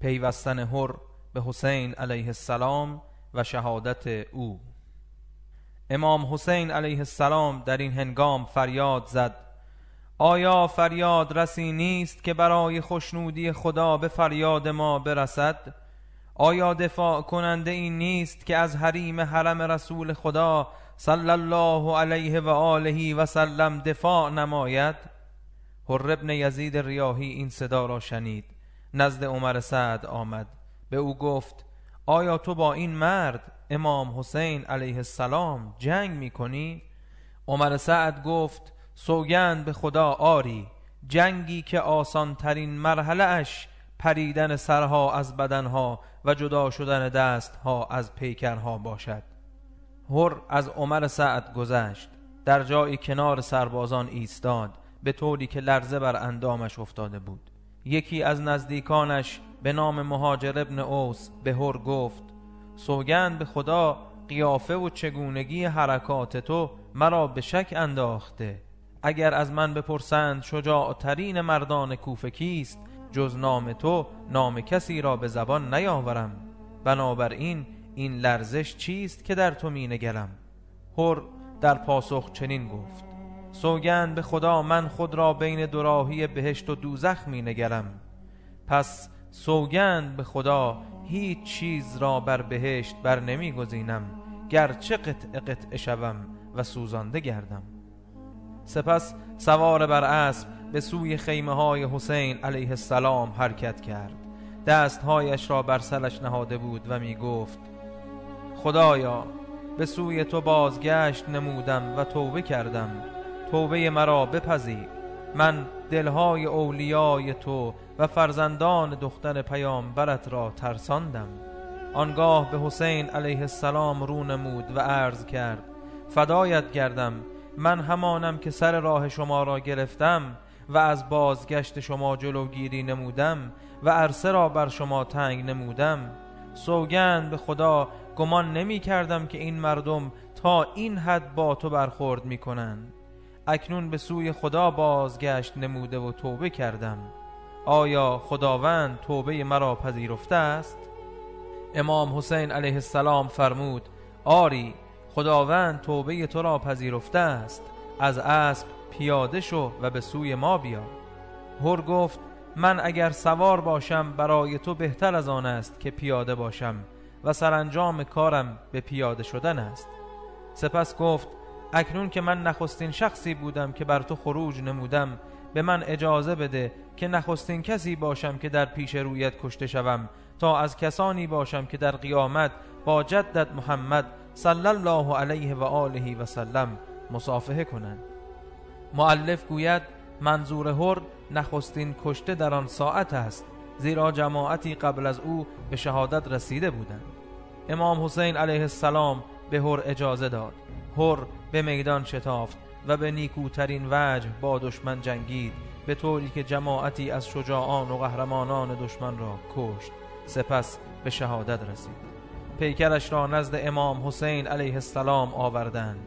پیوستن هر به حسین علیه السلام و شهادت او. امام حسین علیه السلام در این هنگام فریاد زد. آیا فریاد رسی نیست که برای خوشنودی خدا به فریاد ما برسد؟ آیا دفاع کننده این نیست که از حریم حرم رسول خدا صلی الله علیه و آله و سلم دفاع نماید؟ هر ابن یزید ریاهی این صدا را شنید. نزد عمر سعد آمد. به او گفت آیا تو با این مرد امام حسین علیه السلام جنگ می کنی؟ عمر سعد گفت سوگند به خدا آری جنگی که آسان ترین مرحله اش پریدن سرها از بدنها و جدا شدن دستها از پیکرها باشد. هر از عمر سعد گذشت. در جایی کنار سربازان ایستاد به طوری که لرزه بر اندامش افتاده بود. یکی از نزدیکانش به نام مهاجر ابن اوس به هر گفت سوگند به خدا قیافه و چگونگی حرکات تو مرا به شک انداخته. اگر از من بپرسند شجاعترین مردان کوفه کیست جز نام تو نام کسی را به زبان نیاورم. بنابراین این لرزش چیست که در تو می نگرم هر در پاسخ چنین گفت. سوگند به خدا من خود را بین دوراهی بهشت و دوزخ می نگرم پس سوگند به خدا هیچ چیز را بر بهشت بر نمی گزینم گرچه قطع قطع شوم و سوزانده گردم. سپس سوار بر اسب به سوی خیمه های حسین علیه السلام حرکت کرد. دستهایش را بر سرش نهاده بود و می گفت خدایا به سوی تو بازگشت نمودم و توبه کردم. توبه مرا بپذیر من دلهای اولیای تو و فرزندان دختر پیامبرت را ترساندم. آنگاه به حسین علیه السلام رو نمود و عرض کرد فدایت گردم. من همانم که سر راه شما را گرفتم و از بازگشت شما جلوگیری نمودم و عرصه را بر شما تنگ نمودم. سوگند به خدا گمان نمی کردم که این مردم تا این حد با تو برخورد می کنند. اکنون به سوی خدا بازگشت نموده و توبه کردم. آیا خداوند توبه مرا پذیرفته است؟ امام حسین علیه السلام فرمود آری خداوند توبه تو را پذیرفته است. از اسب پیاده شو و به سوی ما بیا. هر گفت من اگر سوار باشم برای تو بهتر از آن است که پیاده باشم و سرانجام کارم به پیاده شدن است. سپس گفت اکنون که من نخستین شخصی بودم که بر تو خروج نمودم به من اجازه بده که نخستین کسی باشم که در پیش رویت کشته شوم تا از کسانی باشم که در قیامت با جدت محمد صلی الله علیه و آله و سلم مصافحه کنند. معلف گوید منظور هر نخستین کشته در آن ساعت است زیرا جماعتی قبل از او به شهادت رسیده بودند. امام حسین علیه السلام به هر اجازه داد. هر به میدان شتافت و به نیکوترین وجه با دشمن جنگید به طوری که جماعتی از شجاعان و قهرمانان دشمن را کشت سپس به شهادت رسید. پیکرش را نزد امام حسین علیه السلام آوردند.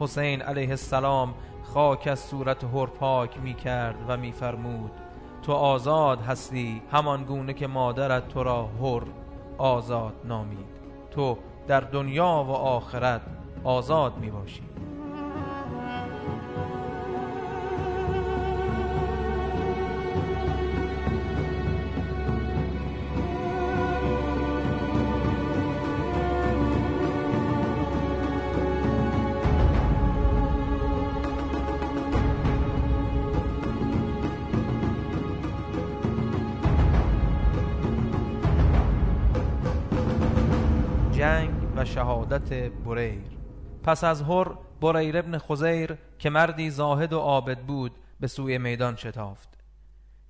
حسین علیه السلام خاک از صورت هر پاک می کرد و می فرمود تو آزاد هستی همان گونه که مادرت تو را هر آزاد نامید تو در دنیا و آخرت آزاد می باشی جنگ و شهادت بریر. پس از هر بریر ابن خزیر که مردی زاهد و عابد بود به سوی میدان شتافت.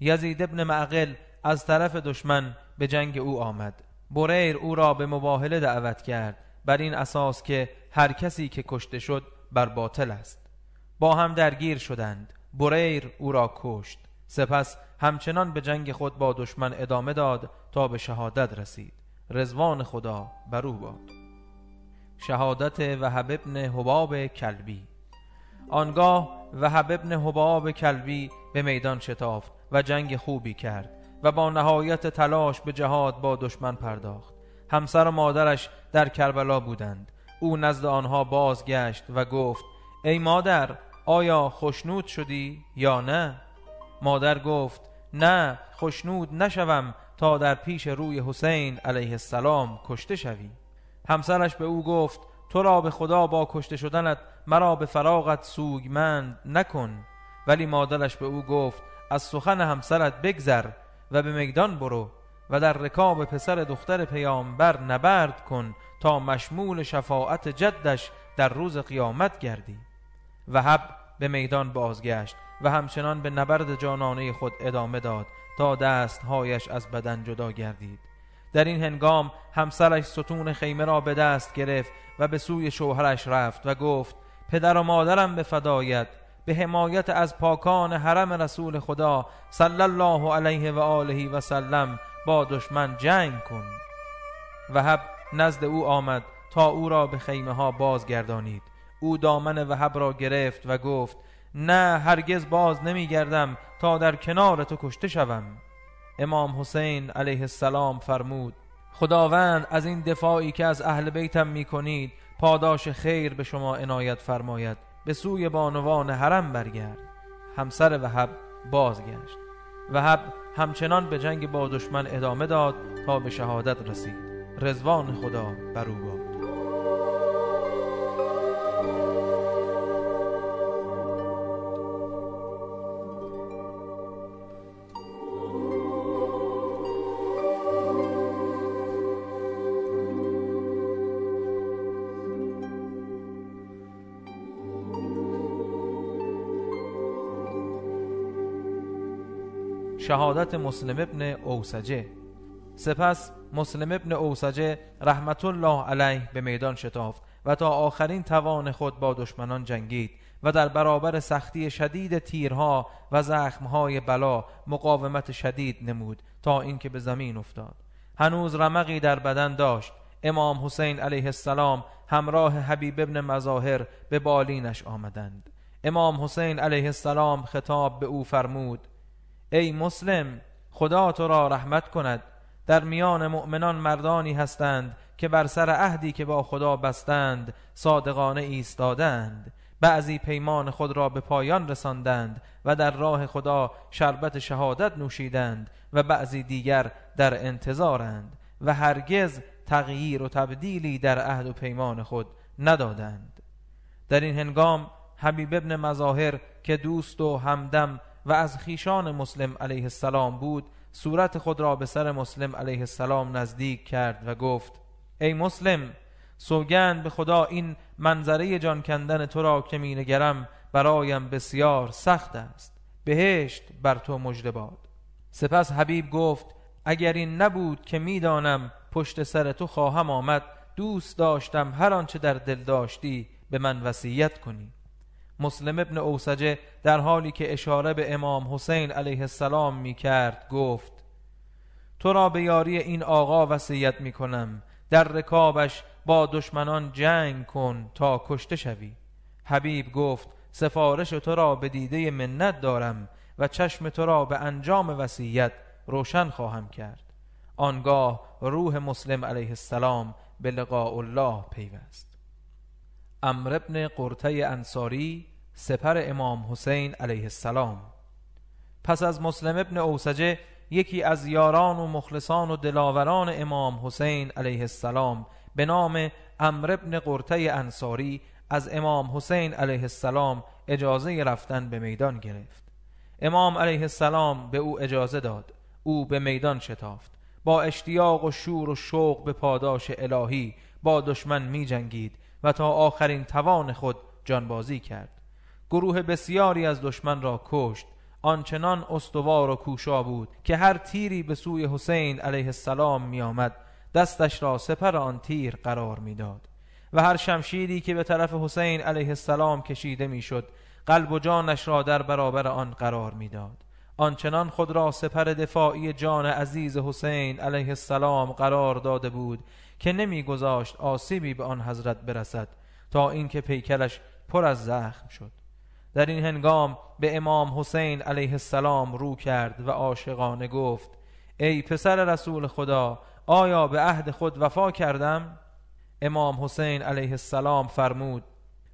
یزید ابن معقل از طرف دشمن به جنگ او آمد. بریر او را به مباهله دعوت کرد. بر این اساس که هر کسی که کشته شد بر باطل است. با هم درگیر شدند. بریر او را کشت. سپس همچنان به جنگ خود با دشمن ادامه داد تا به شهادت رسید. رزوان خدا بر او باد. شهادت وهب ابن حباب کلبی. آنگاه وهب ابن حباب کلبی به میدان شتافت و جنگ خوبی کرد و با نهایت تلاش به جهاد با دشمن پرداخت. همسر و مادرش در کربلا بودند. او نزد آنها بازگشت و گفت ای مادر آیا خشنود شدی یا نه؟ مادر گفت نه خشنود نشوم تا در پیش روی حسین علیه السلام کشته شوی. همسرش به او گفت تو را به خدا با کشته شدنت مرا به فراغت سوگمند نکن. ولی مادرش به او گفت از سخن همسرت بگذر و به میدان برو و در رکاب پسر دختر پیامبر نبرد کن تا مشمول شفاعت جدش در روز قیامت گردی. وهب به میدان بازگشت و همچنان به نبرد جانانه خود ادامه داد تا دستهایش از بدن جدا گردید. در این هنگام همسرش ستون خیمه را به دست گرفت و به سوی شوهرش رفت و گفت پدر و مادرم به فدایت به حمایت از پاکان حرم رسول خدا صلی الله علیه و آله و سلم با دشمن جنگ کن. وهب نزد او آمد تا او را به خیمه ها بازگردانید. او دامن وهب را گرفت و گفت نه هرگز باز نمی گردم تا در کنار تو کشته شوم. امام حسین علیه السلام فرمود خداوند از این دفاعی که از اهل بیتم می کنید پاداش خیر به شما عنایت فرماید به سوی بانوان حرم برگرد. همسر وهب بازگشت. وهب همچنان به جنگ با دشمن ادامه داد تا به شهادت رسید. رزوان خدا بر او باد. شهادت مسلم ابن اوسجه. سپس مسلم ابن اوسجه رحمت الله علیه به میدان شتافت و تا آخرین توان خود با دشمنان جنگید و در برابر سختی شدید تیرها و زخمهای بلا مقاومت شدید نمود تا اینکه به زمین افتاد. هنوز رمقی در بدن داشت. امام حسین علیه السلام همراه حبیب ابن مظاهر به بالینش آمدند. امام حسین علیه السلام خطاب به او فرمود ای مسلم خدا تو را رحمت کند. در میان مؤمنان مردانی هستند که بر سر عهدی که با خدا بستند صادقانه ایستادند. بعضی پیمان خود را به پایان رساندند و در راه خدا شربت شهادت نوشیدند و بعضی دیگر در انتظارند و هرگز تغییر و تبدیلی در عهد و پیمان خود ندادند. در این هنگام حبیب ابن مظاهر که دوست و همدم و از خیشان مسلم علیه السلام بود صورت خود را به سر مسلم علیه السلام نزدیک کرد و گفت ای مسلم سوگند به خدا این منظره جان کندن تو را که مینگرم برایم بسیار سخت است. بهشت بر تو مژده باد. سپس حبیب گفت اگر این نبود که می‌دانم پشت سر تو خواهم آمد دوست داشتم هر آنچه در دل داشتی به من وصیت کنی. مسلم ابن اوسجه در حالی که اشاره به امام حسین علیه السلام می کرد گفت تو را به یاری این آقا وصیت می کنم در رکابش با دشمنان جنگ کن تا کشته شوی. حبیب گفت سفارش تو را به دیده منت دارم و چشم تو را به انجام وصیت روشن خواهم کرد. آنگاه روح مسلم علیه السلام به لقاء الله پیوست. امر ابن قرطه انصاری سپر امام حسین علیه السلام. پس از مسلم ابن اوسجه یکی از یاران و مخلصان و دلاوران امام حسین علیه السلام به نام امر ابن قرطه انصاری از امام حسین علیه السلام اجازه رفتن به میدان گرفت. امام علیه السلام به او اجازه داد. او به میدان شتافت. با اشتیاق و شور و شوق به پاداش الهی با دشمن می جنگید و تا آخرین توان خود جانبازی کرد. گروه بسیاری از دشمن را کشت. آنچنان استوار و کوشا بود که هر تیری به سوی حسین علیه السلام می آمد دستش را سپر آن تیر قرار می‌داد. و هر شمشیری که به طرف حسین علیه السلام کشیده می‌شد قلب و جانش را در برابر آن قرار می‌داد. آنچنان خود را سپر دفاعی جان عزیز حسین علیه السلام قرار داده بود که نمیگذاشت آسیبی به آن حضرت برسد تا اینکه پیکرش پر از زخم شد. در این هنگام به امام حسین علیه السلام رو کرد و عاشقانه گفت ای پسر رسول خدا آیا به عهد خود وفا کردم؟ امام حسین علیه السلام فرمود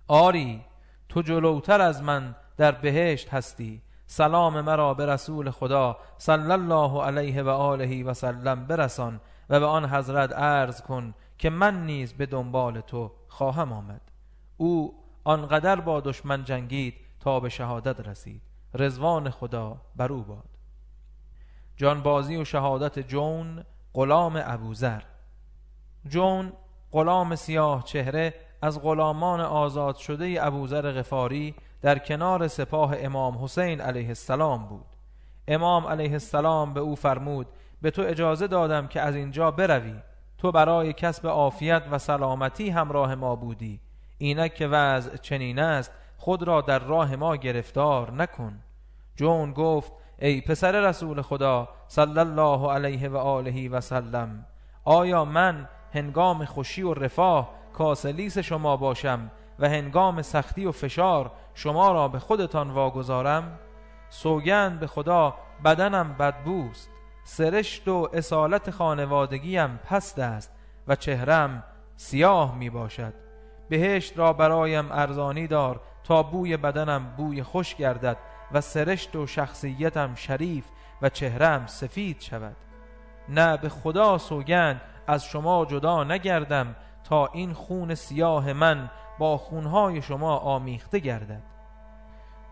آری تو جلوتر از من در بهشت هستی سلام مرا به رسول خدا صلی الله علیه و آله و سلم برسان و به آن حضرت عرض کن که من نیز به دنبال تو خواهم آمد. او آنقدر با دشمن جنگید تا به شهادت رسید. رزوان خدا بر او باد. جانبازی و شهادت جون غلام ابوذر جون غلام سیاه چهره از غلامان آزاد شده ابوذر غفاری در کنار سپاه امام حسین علیه السلام بود. امام علیه السلام به او فرمود به تو اجازه دادم که از اینجا بروی. تو برای کسب عافیت و سلامتی همراه ما بودی. اینک که وضع چنین است خود را در راه ما گرفتار نکن. جون گفت ای پسر رسول خدا صلی الله علیه و آله و سلم آیا من هنگام خوشی و رفاه کاسلیس شما باشم و هنگام سختی و فشار شما را به خودتان واگذارم سوگند به خدا بدنم بدبوست سرشت و اصالت خانوادگیم پست است و چهرم سیاه می باشد. بهشت را برایم ارزانی دار تا بوی بدنم بوی خوش گردد و سرشت و شخصیتم شریف و چهرم سفید شود. نه به خدا سوگند از شما جدا نگردم تا این خون سیاه من با خونهای شما آمیخته گردد.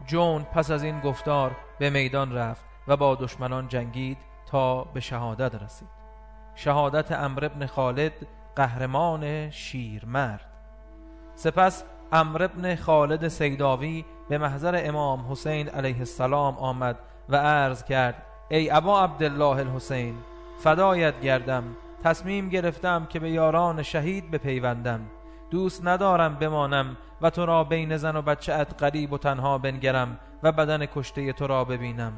جون پس از این گفتار به میدان رفت و با دشمنان جنگید تا به شهادت رسید. شهادت امر ابن خالد قهرمان شیرمرد. سپس امر ابن خالد سیداوی به محضر امام حسین علیه السلام آمد و عرض کرد ای ابا عبدالله الحسین فدایت گردم تصمیم گرفتم که به یاران شهید بپیوندم. دوست ندارم بمانم و تو را بین زن و بچه ات قریب و تنها بنگرم و بدن کشته تو را ببینم.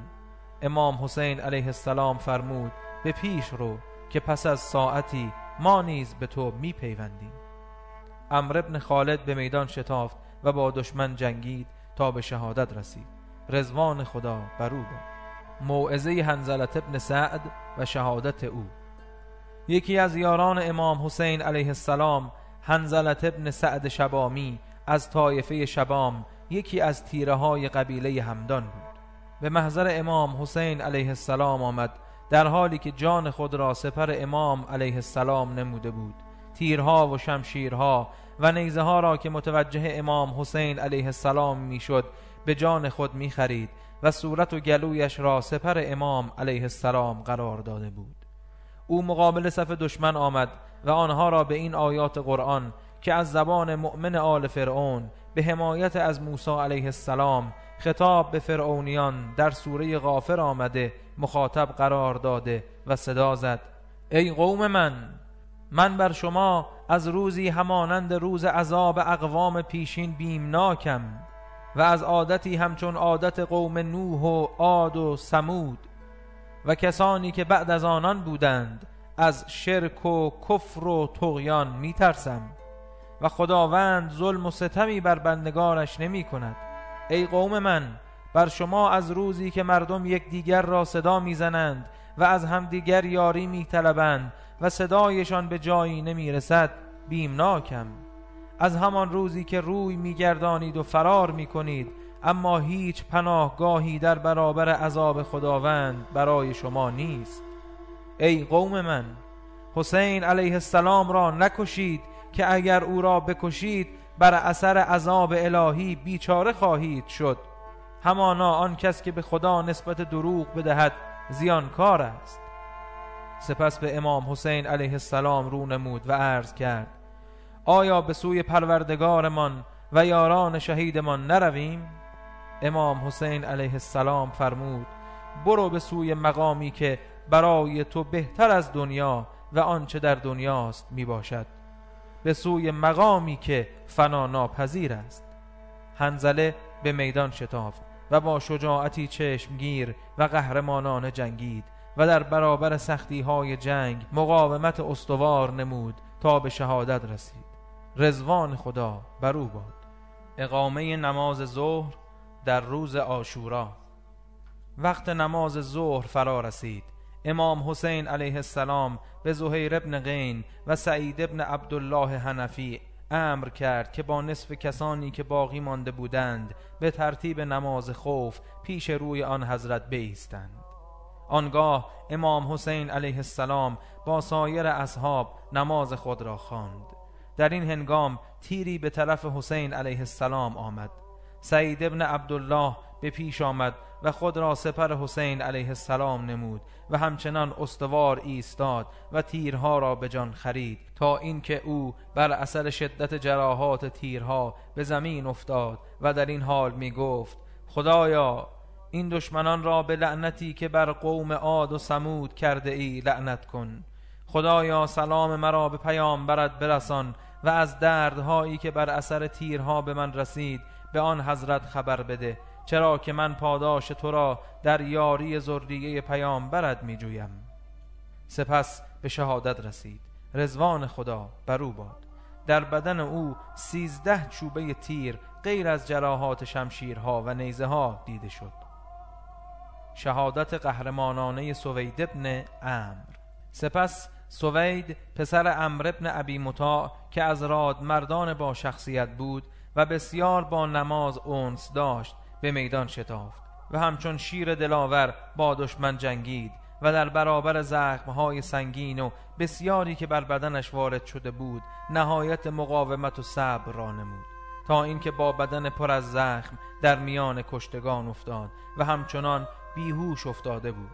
امام حسین علیه السلام فرمود به پیش رو که پس از ساعتی ما نیز به تو میپیوندیم. امر ابن خالد به میدان شتافت و با دشمن جنگید تا به شهادت رسید. رزوان خدا بر او باد. موعظه هنزلت ابن سعد و شهادت او. یکی از یاران امام حسین علیه السلام هنزلت ابن سعد شبامی از طایفه شبام یکی از تیره های قبیله همدان بود. به محضر امام حسین علیه السلام آمد در حالی که جان خود را سپر امام علیه السلام نموده بود. تیرها و شمشیرها و نیزه ها را که متوجه امام حسین علیه السلام می‌شد به جان می می‌خرید و صورت و گلویش را سپر امام علیه السلام قرار داده بود. او مقابل صف دشمن آمد و آنها را به این آیات قرآن که از زبان مؤمن آل فرعون به حمایت از موسی علیه السلام خطاب به فرعونیان در سوره غافر آمده مخاطب قرار داده و صدا زد ای قوم من من بر شما از روزی همانند روز عذاب اقوام پیشین بیمناکم و از عادتی همچون عادت قوم نوح و عاد و سمود و کسانی که بعد از آنان بودند از شرک و کفر و تغیان میترسم. و خداوند ظلم و ستمی بر بندگانش نمی کند ای قوم من بر شما از روزی که مردم یکدیگر را صدا می‌زنند و از همدیگر یاری میطلبند و صدایشان به جایی نمی‌رسد بیمناکم. از همان روزی که روی میگردانید و فرار می‌کنید اما هیچ پناهگاهی در برابر عذاب خداوند برای شما نیست. ای قوم من حسین علیه السلام را نکشید که اگر او را بکشید بر اثر عذاب الهی بیچاره خواهید شد. همانا آن کس که به خدا نسبت دروغ بدهد زیانکار است. سپس به امام حسین علیه السلام رو نمود و عرض کرد آیا به سوی پروردگارمان و یاران شهیدمان نرویم؟ امام حسین علیه السلام فرمود برو به سوی مقامی که برای تو بهتر از دنیا و آنچه در دنیاست می باشد به سوی مقامی که فنا ناپذیر است. هنزله به میدان شتافت و با شجاعتی چشمگیر و قهرمانانه جنگید و در برابر سختی های جنگ مقاومت استوار نمود تا به شهادت رسید. رزوان خدا بر او باد. اقامه نماز ظهر در روز آشورا وقت نماز ظهر فرا رسید. امام حسین علیه السلام به زهیر ابن غین و سعید ابن عبدالله حنفی امر کرد که با نصف کسانی که باقی مانده بودند به ترتیب نماز خوف پیش روی آن حضرت بیستند. آنگاه امام حسین علیه السلام با سایر اصحاب نماز خود را خواند. در این هنگام تیری به طرف حسین علیه السلام آمد. سعید ابن عبدالله به پیش آمد و خود را سپر حسین علیه السلام نمود و همچنان استوار ایستاد و تیرها را به جان خرید تا اینکه او بر اثر شدت جراحات تیرها به زمین افتاد و در این حال می گفت خدایا این دشمنان را به لعنتی که بر قوم عاد و سمود کرده ای لعنت کن. خدایا سلام مرا به پیام برد برسان و از دردهایی که بر اثر تیرها به من رسید به آن حضرت خبر بده چرا که من پاداش تو را در یاری ذریه پیام برد می جویم سپس به شهادت رسید. رزوان خدا بر او باد. در بدن او سیزده چوبه تیر غیر از جراحات شمشیرها و نیزه ها دیده شد. شهادت قهرمانانه سوید ابن امر سپس سوید پسر امر ابن ابی مطاع که از راد مردان با شخصیت بود و بسیار با نماز اونس داشت به میدان شتافت و همچون شیر دلاور با دشمن جنگید و در برابر زخمهای سنگین و بسیاری که بر بدنش وارد شده بود نهایت مقاومت و صبر را نمود. تا اینکه با بدن پر از زخم در میان کشتگان افتاد و همچنان بیهوش افتاده بود.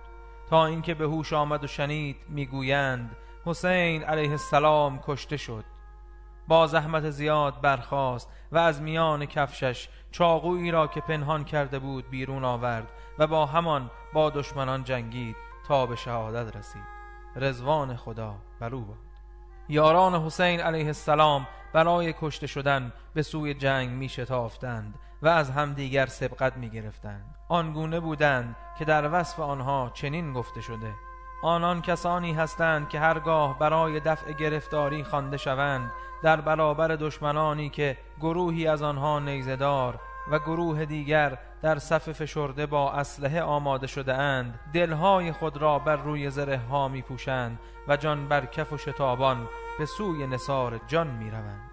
تا اینکه به هوش آمد و شنید می‌گویند حسین علیه السلام کشته شد. با زحمت زیاد برخاست و از میان کفشش چاقویی را که پنهان کرده بود بیرون آورد و با همان با دشمنان جنگید تا به شهادت رسید. رزوان خدا بر او باد. یاران حسین علیه السلام برای کشته شدن به سوی جنگ می شتافتند و از همدیگر سبقت می گرفتند. آنگونه بودند که در وصف آنها چنین گفته شده. آنان کسانی هستند که هرگاه برای دفع گرفتاری خوانده شوند در برابر دشمنانی که گروهی از آنها نیزدار و گروه دیگر در صف فشرده با اسلحه آماده شده اند دلهای خود را بر روی زره ها می پوشند و جان بر کف و شتابان به سوی نصار جان می روند